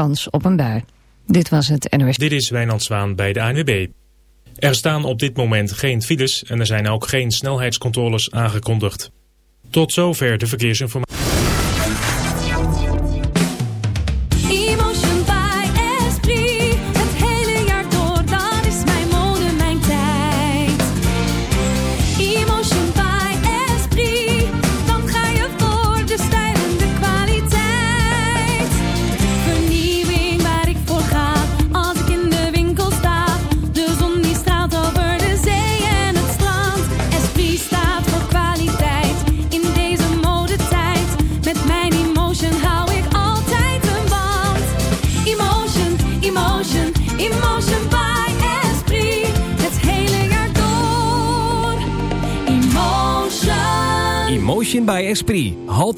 kans op een bui. Dit was het NOS. Dit is Wijnand Zwaan bij de ANWB. Er staan op dit moment geen files en er zijn ook geen snelheidscontroles aangekondigd. Tot zover de verkeersinformatie.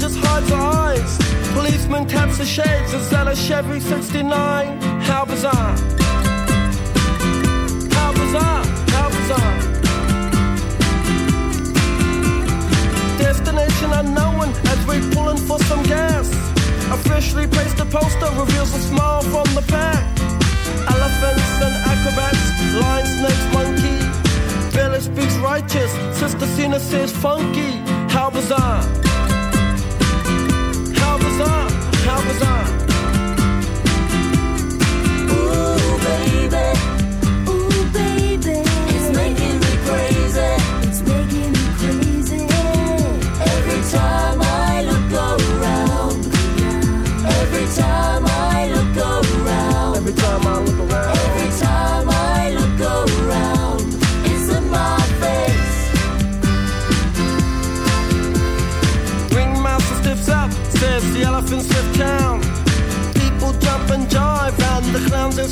Just hides her eyes. Policeman taps the shades. and that a Chevy 69? How bizarre. How bizarre. How bizarre. Destination unknown as we pulling for some gas. Officially placed a poster reveals a smile from the pack. Elephants and acrobats, lion, snakes, monkey. Billy speaks righteous, Sister Cena says funky. How bizarre! How bizarre! How bizarre!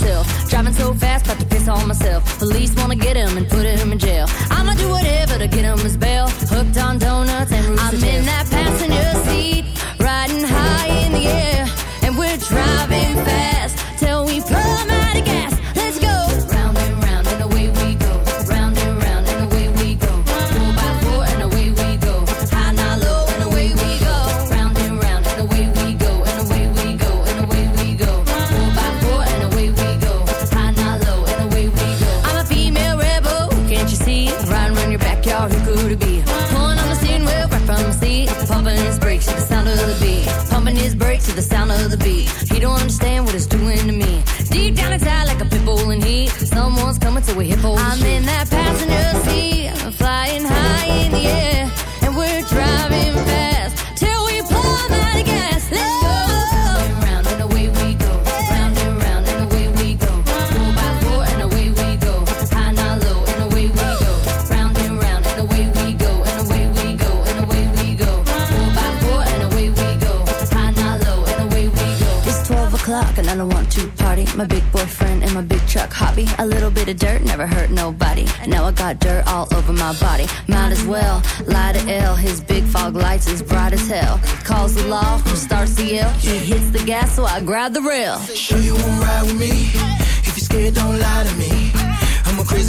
Myself. Driving so fast, about to piss on myself. Police wanna get him and put him in jail. I'ma do whatever to get him his bail. Hooked on donuts and rooster I'm in that passenger sound of the beat. He don't understand what it's doing to me. Deep down inside, like a pit bull in heat, someone one's coming to a hit for I'm in that and I don't want to party. My big boyfriend and my big truck hobby. A little bit of dirt never hurt nobody. And now I got dirt all over my body. Might as well lie to L. His big fog lights is bright as hell. Calls the law, starts the yell. He hits the gas, so I grab the rail. Sure you won't ride with me? If you're scared, don't lie to me.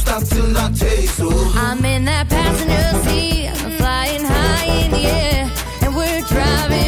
Stop till I taste so. I'm in that passenger seat, flying high in the air, and we're driving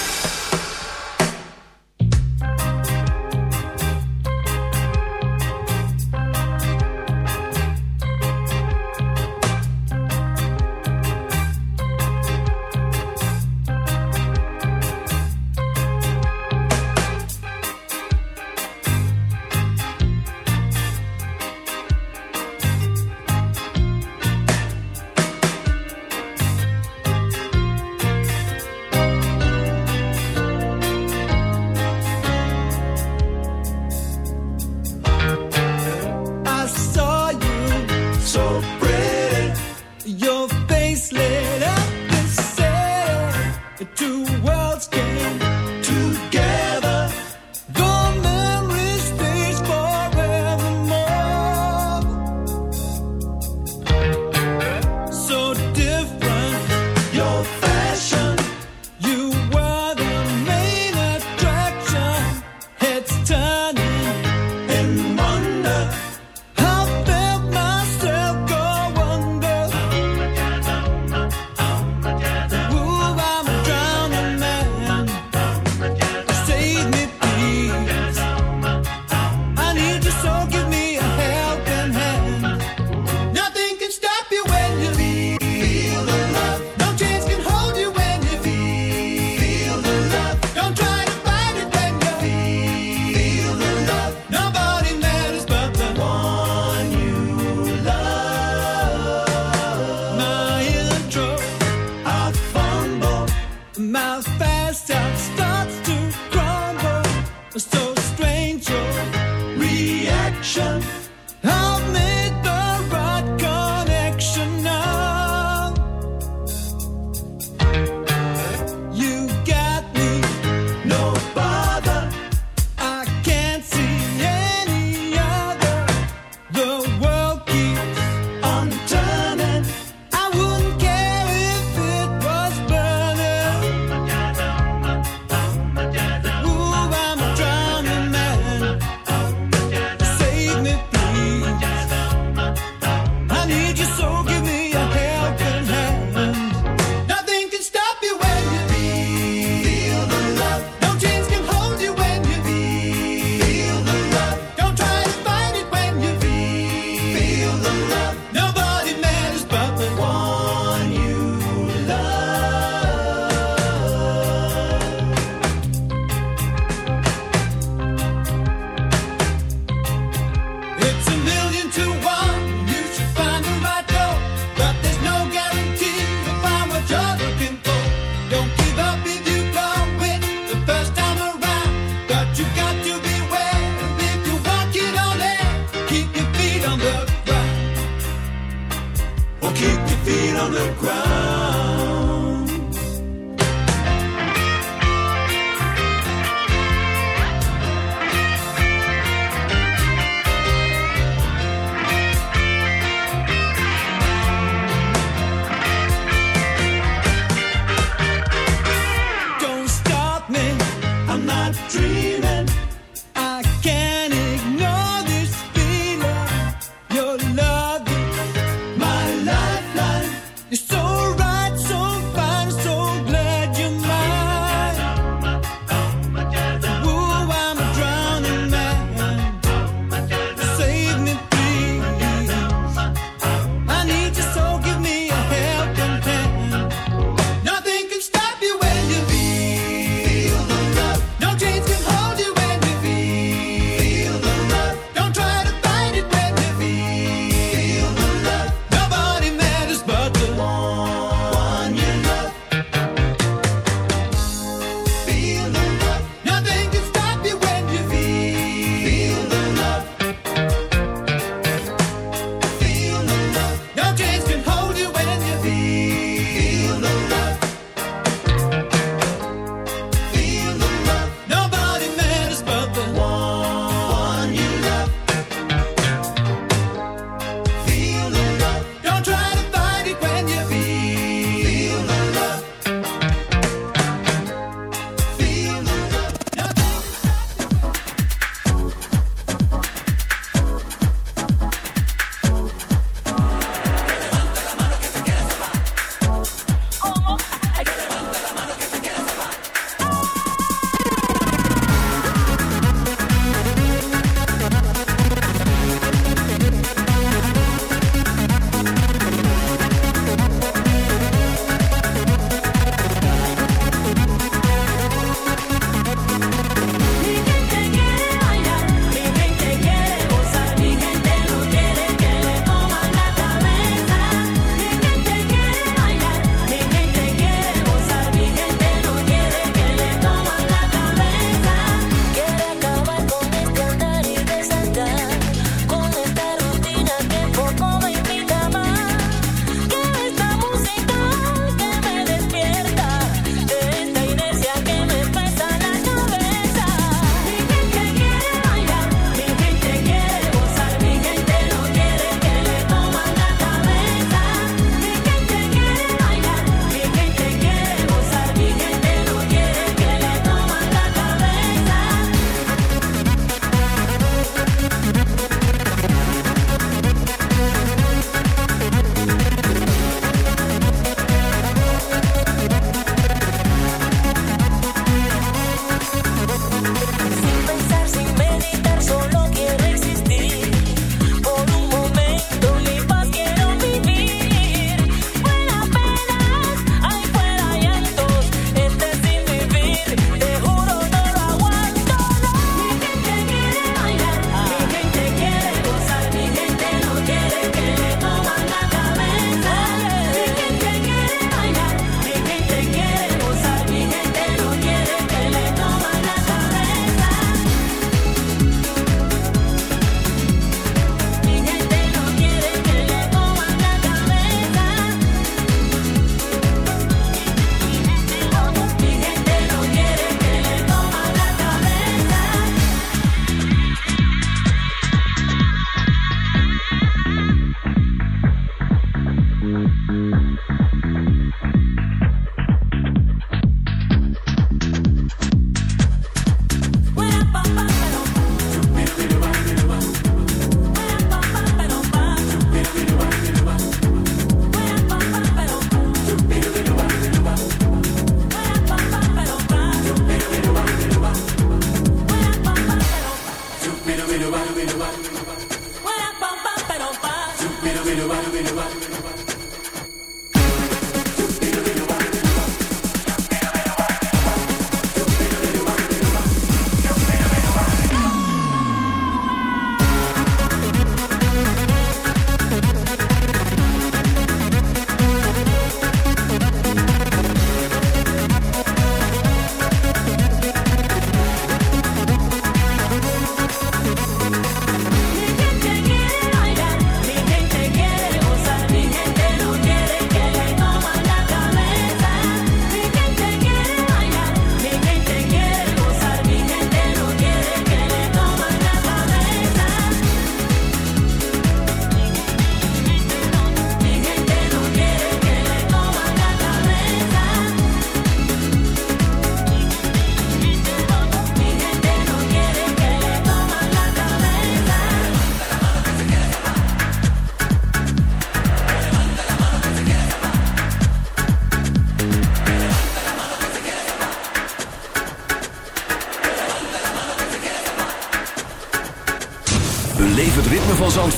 my fast job starts to crumble. So strange your reaction.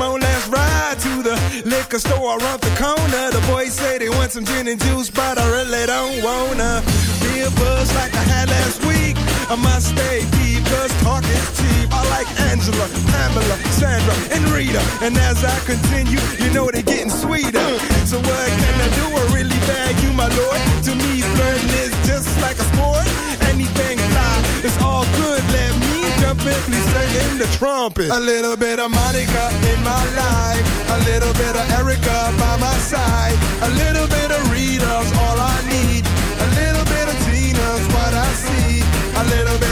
on, let's ride to the liquor store around the corner. The boys say they want some gin and juice, but I really don't wanna. Be a buzz like Sandra, and as I continue, you know they're getting sweeter. So what can I do? I really bag you, my lord. To me, flirting is just like a sport. Anything fly, it's all good. Let me jump in, please in the trumpet. A little bit of Monica in my life. A little bit of Erica by my side. A little bit of Rita's all I need.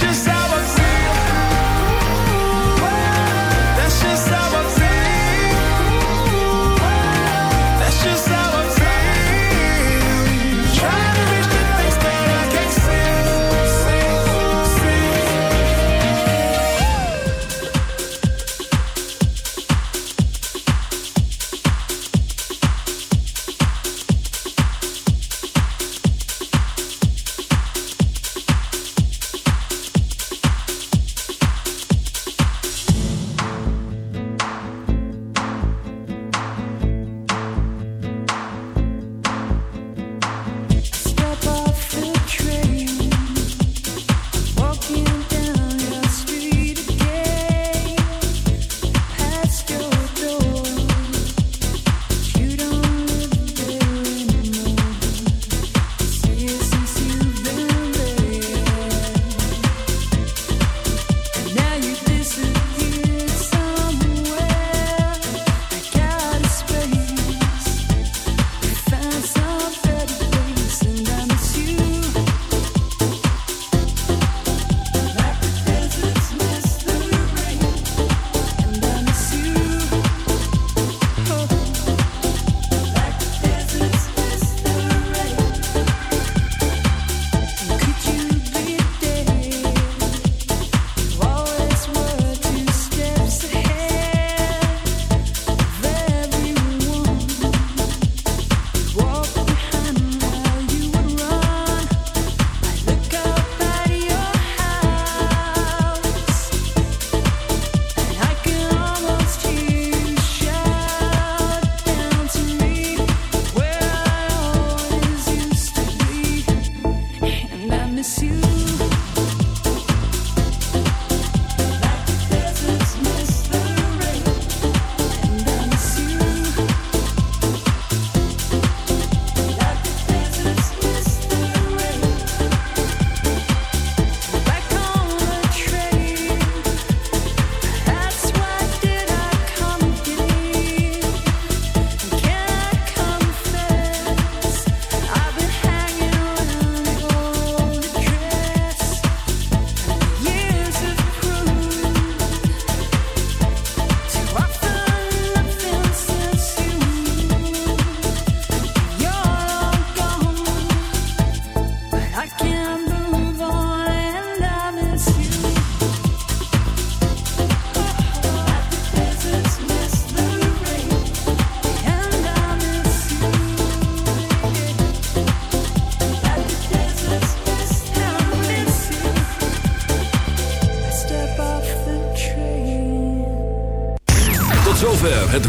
just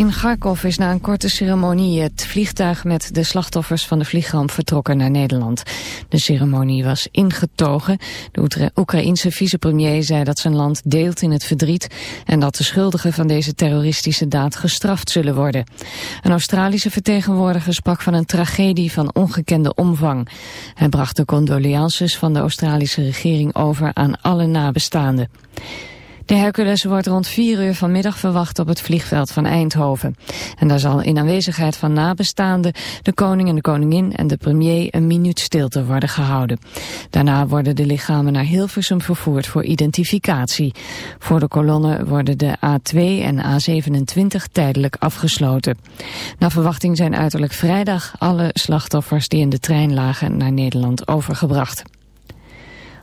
In Kharkov is na een korte ceremonie het vliegtuig met de slachtoffers van de vliegramp vertrokken naar Nederland. De ceremonie was ingetogen. De Oekraïense vicepremier zei dat zijn land deelt in het verdriet en dat de schuldigen van deze terroristische daad gestraft zullen worden. Een Australische vertegenwoordiger sprak van een tragedie van ongekende omvang. Hij bracht de condolences van de Australische regering over aan alle nabestaanden. De Hercules wordt rond 4 uur vanmiddag verwacht op het vliegveld van Eindhoven. En daar zal in aanwezigheid van nabestaanden de koning en de koningin en de premier een minuut stilte worden gehouden. Daarna worden de lichamen naar Hilversum vervoerd voor identificatie. Voor de kolonne worden de A2 en A27 tijdelijk afgesloten. Naar verwachting zijn uiterlijk vrijdag alle slachtoffers die in de trein lagen naar Nederland overgebracht.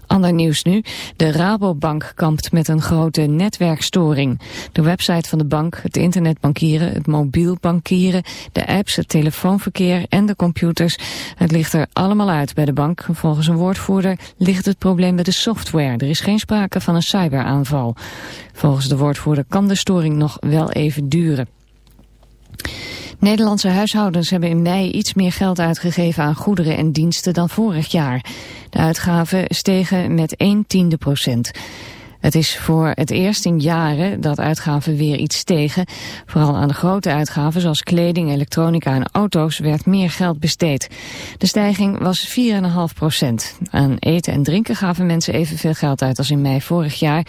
Ander nieuws nu. De Rabobank kampt met een grote netwerkstoring. De website van de bank, het internetbankieren, het mobiel bankieren, de apps, het telefoonverkeer en de computers. Het ligt er allemaal uit bij de bank. Volgens een woordvoerder ligt het probleem bij de software. Er is geen sprake van een cyberaanval. Volgens de woordvoerder kan de storing nog wel even duren. Nederlandse huishoudens hebben in mei iets meer geld uitgegeven aan goederen en diensten dan vorig jaar. De uitgaven stegen met 1 tiende procent. Het is voor het eerst in jaren dat uitgaven weer iets stegen. Vooral aan de grote uitgaven zoals kleding, elektronica en auto's werd meer geld besteed. De stijging was 4,5 procent. Aan eten en drinken gaven mensen evenveel geld uit als in mei vorig jaar.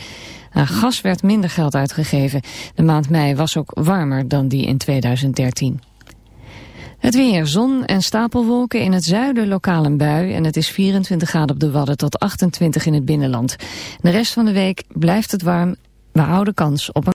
Aan gas werd minder geld uitgegeven. De maand mei was ook warmer dan die in 2013. Het weer, zon en stapelwolken in het zuiden lokaal een bui en het is 24 graden op de Wadden tot 28 in het binnenland. De rest van de week blijft het warm, we houden kans op een